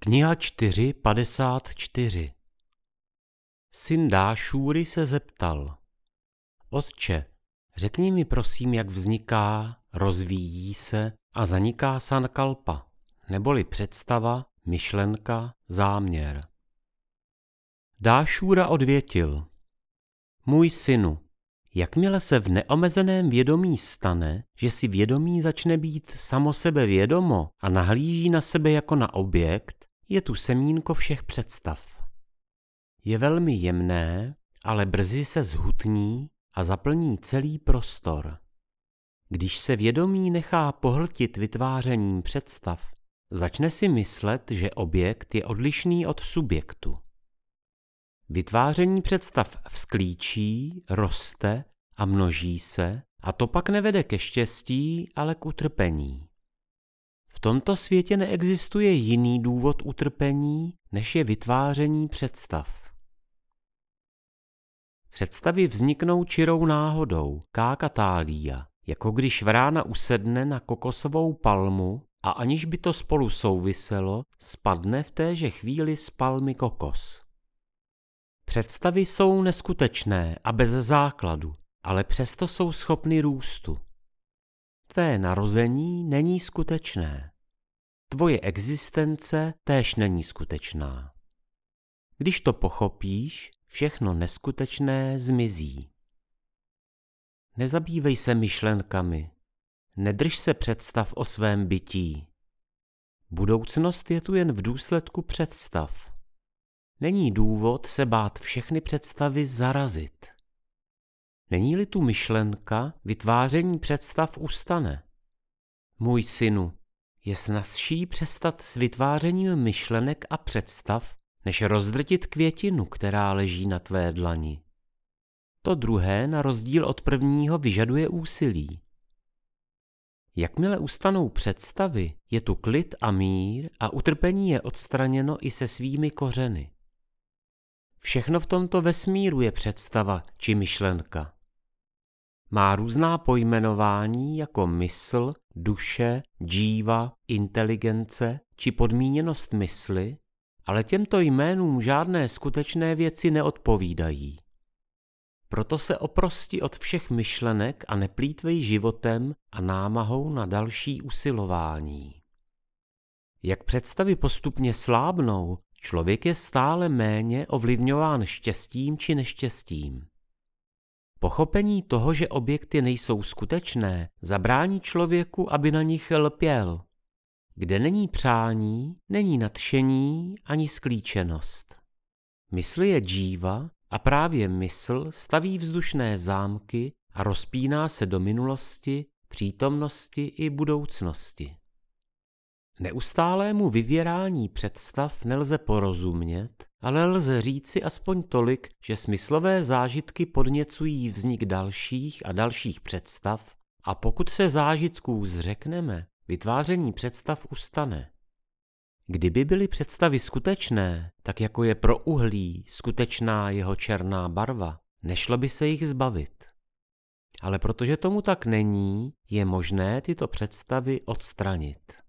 Kniha 4.54 Syn Dášůry se zeptal. Otče, řekni mi prosím, jak vzniká, rozvíjí se a zaniká sankalpa, neboli představa, myšlenka, záměr. Dášůra odvětil. Můj synu, jakmile se v neomezeném vědomí stane, že si vědomí začne být samo sebe vědomo a nahlíží na sebe jako na objekt, je tu semínko všech představ. Je velmi jemné, ale brzy se zhutní a zaplní celý prostor. Když se vědomí nechá pohltit vytvářením představ, začne si myslet, že objekt je odlišný od subjektu. Vytváření představ vzklíčí, roste a množí se, a to pak nevede ke štěstí, ale k utrpení. V tomto světě neexistuje jiný důvod utrpení, než je vytváření představ. Představy vzniknou čirou náhodou, kákatália, jako když vrána usedne na kokosovou palmu a aniž by to spolu souviselo, spadne v téže chvíli z palmy kokos. Představy jsou neskutečné a bez základu, ale přesto jsou schopny růstu. Tvé narození není skutečné. Tvoje existence též není skutečná. Když to pochopíš, všechno neskutečné zmizí. Nezabývej se myšlenkami, nedrž se představ o svém bytí. Budoucnost je tu jen v důsledku představ. Není důvod se bát všechny představy zarazit. Není-li tu myšlenka, vytváření představ ustane. Můj synu, je snazší přestat s vytvářením myšlenek a představ, než rozdrtit květinu, která leží na tvé dlani. To druhé, na rozdíl od prvního, vyžaduje úsilí. Jakmile ustanou představy, je tu klid a mír a utrpení je odstraněno i se svými kořeny. Všechno v tomto vesmíru je představa či myšlenka. Má různá pojmenování jako mysl, duše, džíva, inteligence či podmíněnost mysli, ale těmto jménům žádné skutečné věci neodpovídají. Proto se oprosti od všech myšlenek a neplýtvej životem a námahou na další usilování. Jak představy postupně slábnou, člověk je stále méně ovlivňován štěstím či neštěstím. Pochopení toho, že objekty nejsou skutečné, zabrání člověku, aby na nich lpěl. Kde není přání, není nadšení ani sklíčenost. Mysl je džíva a právě mysl staví vzdušné zámky a rozpíná se do minulosti, přítomnosti i budoucnosti. Neustálému vyvěrání představ nelze porozumět, ale lze říci aspoň tolik, že smyslové zážitky podněcují vznik dalších a dalších představ a pokud se zážitků zřekneme, vytváření představ ustane. Kdyby byly představy skutečné, tak jako je pro uhlí skutečná jeho černá barva, nešlo by se jich zbavit. Ale protože tomu tak není, je možné tyto představy odstranit.